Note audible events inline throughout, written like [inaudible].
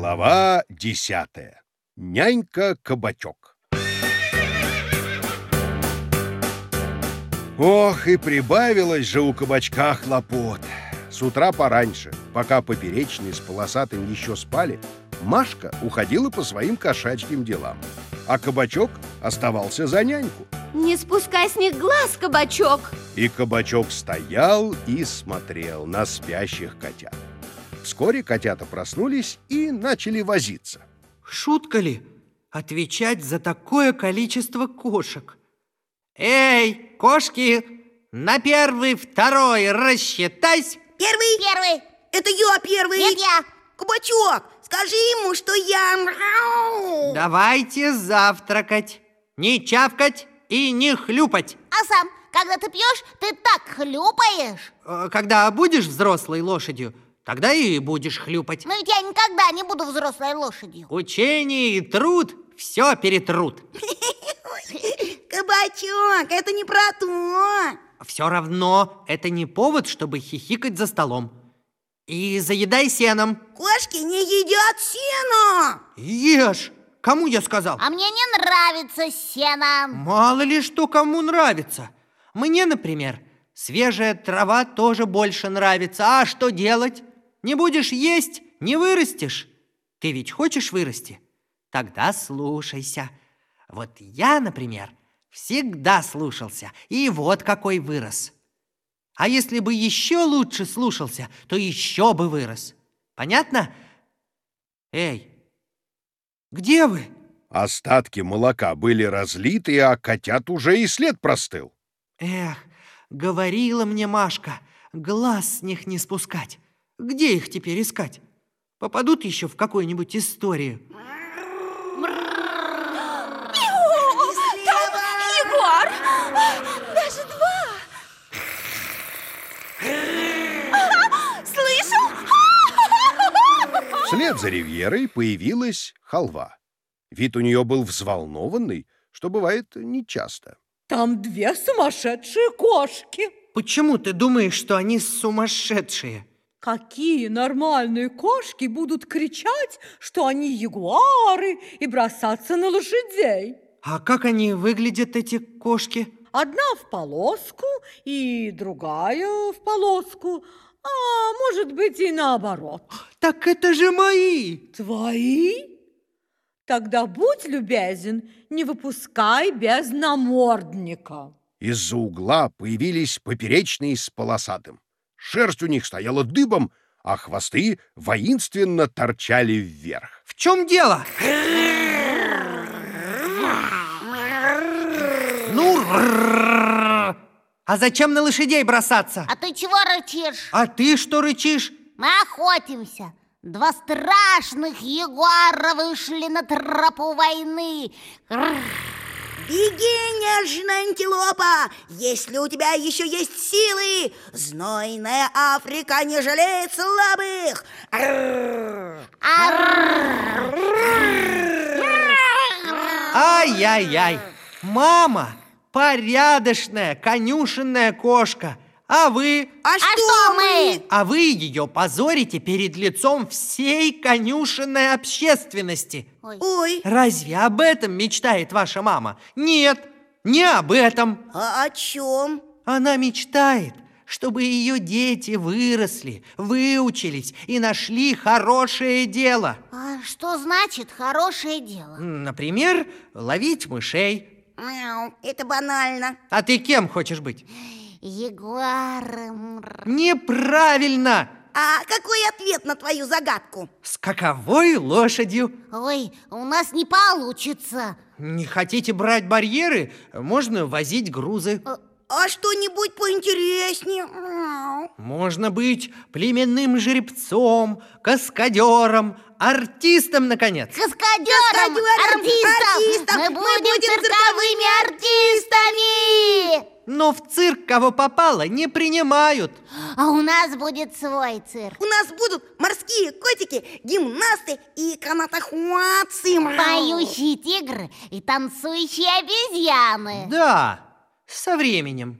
Глава десятая. Нянька-кабачок. Ох, и прибавилось же у кабачка хлопот. С утра пораньше, пока поперечные с полосатым еще спали, Машка уходила по своим кошачьим делам, а кабачок оставался за няньку. Не спускай с них глаз, кабачок И кабачок стоял и смотрел на спящих котят. Вскоре котята проснулись и начали возиться. Шутка ли отвечать за такое количество кошек? Эй, кошки, на первый, второй рассчитайся. Первый? Первый Это я первый. Нет, я Кабачок, скажи ему, что я... Давайте завтракать. Не чавкать и не хлюпать. А сам, когда ты пьешь, ты так хлюпаешь Э, Когда будешь взрослой лошадью, тогда и будешь хлюпать. Но ведь я никогда не буду взрослой лошадью Учение и труд все перетрут. [laughs] Кабачок, это не про то. Все равно это не повод, чтобы хихикать за столом. И заедай сеном. Кошки не едят сено. Ешь! Кому я сказал? А мне не нравится сено Мало ли что кому нравится. Мне, например, свежая трава тоже больше нравится. А что делать? Не будешь есть, не вырастешь. Ты ведь хочешь вырасти? Тогда слушайся. Вот я, например, всегда слушался, и вот какой вырос. А если бы еще лучше слушался, то еще бы вырос. Понятно? Эй, где вы? Остатки молока были разлиты, а котят уже и след простыл. Эх, говорила мне Машка, глаз с них не спускать. Где их теперь искать? Попадут еще в какую-нибудь историю. Егор! Даже два! Слышал? Вслед за ривьерой появилась халва. Вид у нее был взволнованный, что бывает нечасто. Там две сумасшедшие кошки. Почему ты думаешь, что они сумасшедшие? Какие нормальные кошки будут кричать, что они ягуары и бросаться на лошадей? А как они выглядят, эти кошки? Одна в полоску и другая в полоску, а может быть и наоборот. Так это же мои! Твои? Тогда будь любезен, не выпускай без намордника. Из-за угла появились поперечные с полосатым. Шерсть у них стояла дыбом, а хвосты воинственно торчали вверх. В чем дело? Ну, рррр. а зачем на лошадей бросаться? А ты чего рычишь? А ты что рычишь? Мы охотимся Два страшных ягуара вышли на тропу войны Беги, нежная антилопа, если у тебя еще есть силы. Знойная Африка не жалеет слабых. Ай-яй-яй! Мама, порядочная, конюшенная кошка. А вы? А, что мы? А вы ее позорите перед лицом всей конюшенной общественности. Ой, Разве об этом мечтает ваша мама? Нет, не об этом. а о чем? Она мечтает, чтобы ее дети выросли, выучились и нашли хорошее дело. А что значит хорошее дело? Например, ловить мышей. Мяу, это банально. А ты кем хочешь быть? Ягуаром Неправильно! А какой ответ на твою загадку? Скаковой лошадью. Ой, у нас не получится Не хотите брать барьеры? Можно возить грузы. А что-нибудь поинтереснее? Можно быть племенным жеребцом, каскадером, артистом, наконец. Каскадером, Каскадером, артистом! артистом! Мы Мы будем будем цирковыми артистами! Но в цирк кого попало не принимают. А у нас будет свой цирк У нас будут морские котики, гимнасты и канатоходцы. Поющие тигры и танцующие обезьяны Да, со временем.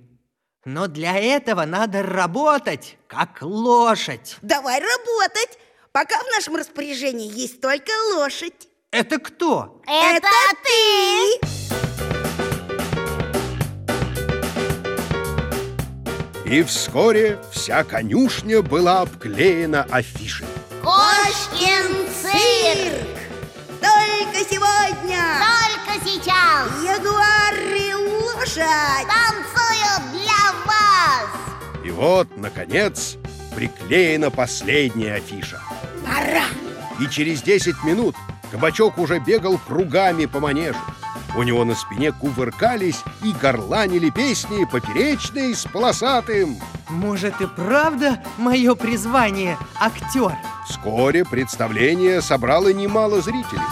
Но для этого надо работать, как лошадь. Давай работать. Пока в нашем распоряжении есть только лошадь. Это кто? Это ты! И вскоре вся конюшня была обклеена афишей. Кошкин цирк! Только сегодня Только сейчас ягуар и лошадь. танцуют для вас! И вот, наконец, приклеена последняя афиша. Пора. И через 10 минут кабачок уже бегал кругами по манежу. У него на спине кувыркались и горланили песни поперечные с полосатым. Может и правда мое призвание актер? Вскоре представление собрало немало зрителей.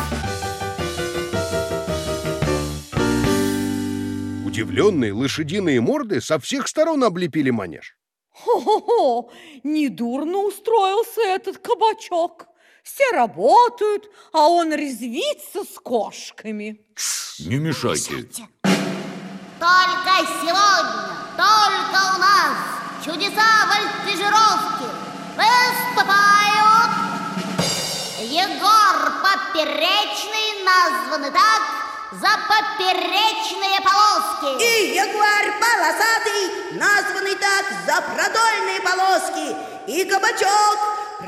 Удивленные лошадиные морды со всех сторон облепили манеж. Хо-хо-хо! Недурно устроился этот кабачок. Все работают, а он резвится с кошками. Не мешайте. Только сегодня, только у нас чудеса вольтежировки выступают Егор Поперечный, названный так за поперечные полоски И ягуар полосатый, названный так за продольные полоски. И кабачок,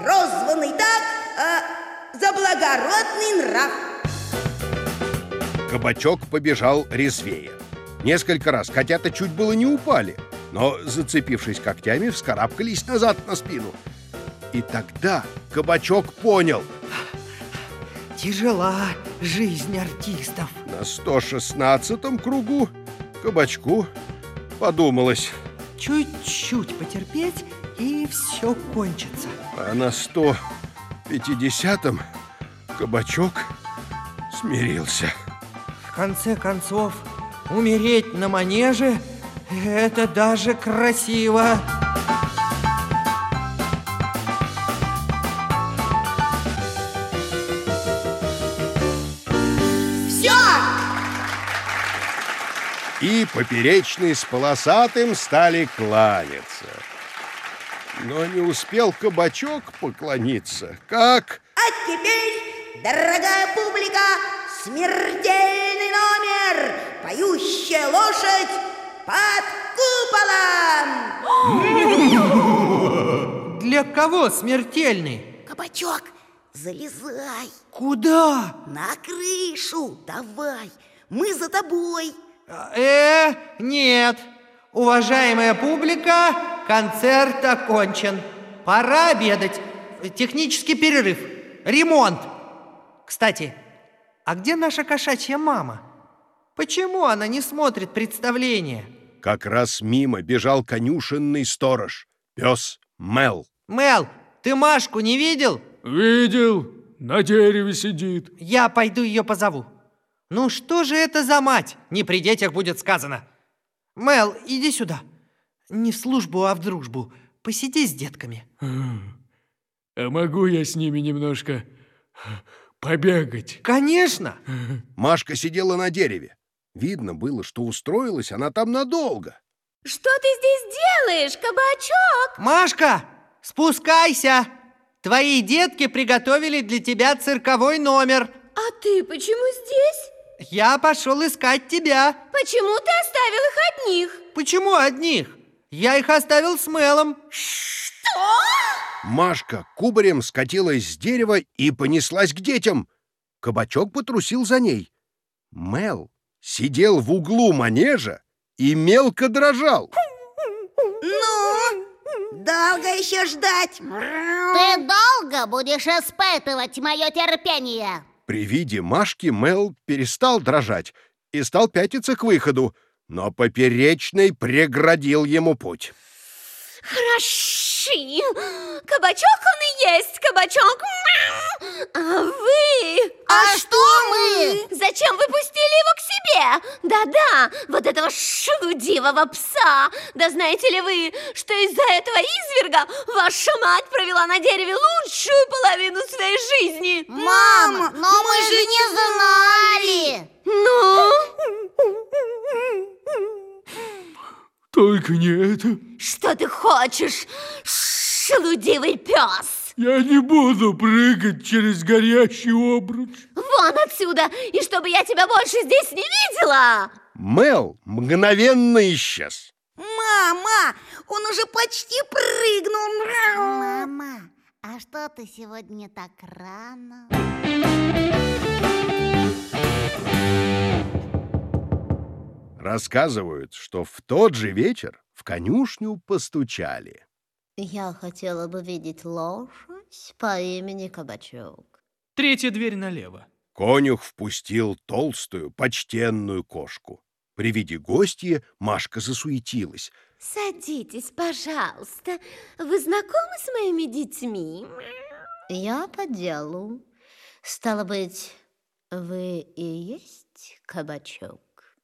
прозванный так э, за благородный нрав. Кабачок побежал резвее. Несколько раз котята чуть было не упали, но, зацепившись когтями, вскарабкались назад на спину. И тогда кабачок понял, Тяжела жизнь артистов. на 116-м кругу кабачку подумалось, Чуть-чуть потерпеть, и все кончится. а на 150-м кабачок смирился. В конце концов, умереть на манеже – это даже красиво. Все! И поперечный с полосатым стали кланяться. Но не успел кабачок поклониться, как... А теперь, дорогая публика, смертельный номер «Поющая лошадь под куполом». Для кого смертельный? Кабачок, залезай Куда? на крышу, давай, мы за тобой. Э, нет. Уважаемая публика, концерт окончен. Пора обедать. Технический перерыв. Ремонт. Кстати, а где наша кошачья мама? Почему она не смотрит представление? Как раз мимо бежал конюшенный сторож, пес Мел. Мел, ты Машку не видел? Видел, на дереве сидит. Я пойду ее позову. Ну что же это за мать? Не при детях будет сказано. Мел, иди сюда. Не в службу, а в дружбу. Посиди с детками. А могу я с ними немножко побегать? Конечно. Машка сидела на дереве. Видно было, что устроилась она там надолго. Что ты здесь делаешь, кабачок? Машка, спускайся. Твои детки приготовили для тебя цирковой номер. А ты почему здесь? Я пошел искать тебя. Почему ты оставил их одних? Почему одних? Я их оставил с Мелом. Машка кубарем скатилась с дерева и понеслась к детям. Кабачок потрусил за ней. Мел сидел в углу манежа и мелко дрожал. Ну, долго еще ждать. Ты долго будешь испытывать мое терпение? При виде Машки Мел перестал дрожать и стал пятиться к выходу, но поперечный преградил ему путь. Хороши. Кабачок он и есть, кабачок. А вы? А что мы? Зачем вы пустили его к себе? Да-да, вот этого шелудивого пса. Да знаете ли вы, что из-за этого изверга ваша мать провела на дереве лучшую половину своей жизни? Мама, но мы же не знали! Ну, Только не это. что ты хочешь, шелудивый пес? Я не буду прыгать через горящий обруч. Вон отсюда, и чтобы я тебя больше здесь не видела! Мел мгновенно исчез. Мама, он уже почти прыгнул. Мама, а что ты сегодня так рано? Рассказывают, что в тот же вечер в конюшню постучали. Я хотела бы видеть лошадь по имени Кабачок. Третья дверь налево. Конюх впустил толстую, почтенную кошку. При виде гостья Машка засуетилась. Садитесь, пожалуйста. Вы знакомы с моими детьми? Я по делу. Стало быть, вы и есть Кабачок?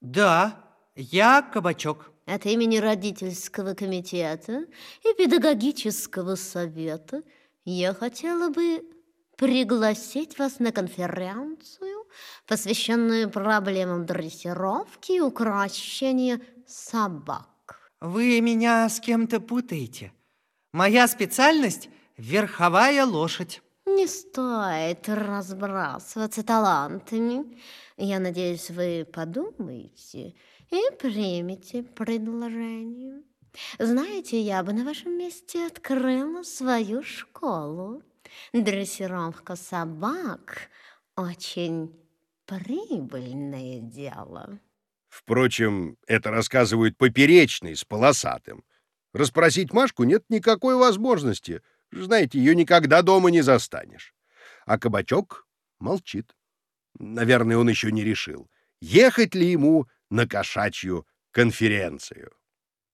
Да, я кабачок. От имени родительского комитета и педагогического совета я хотела бы пригласить вас на конференцию, посвященную проблемам дрессировки и укрощения собак. Вы меня с кем-то путаете. Моя специальность – верховая лошадь. Не стоит разбрасываться талантами. Я надеюсь, вы подумаете и примете предложение. Знаете, я бы на вашем месте открыла свою школу. Дрессировка собак – очень прибыльное дело. Впрочем, это рассказывают поперечный с полосатым. Расспросить Машку нет никакой возможности. Знаете, ее никогда дома не застанешь. А кабачок молчит. Наверное, он еще не решил, ехать ли ему на кошачью конференцию.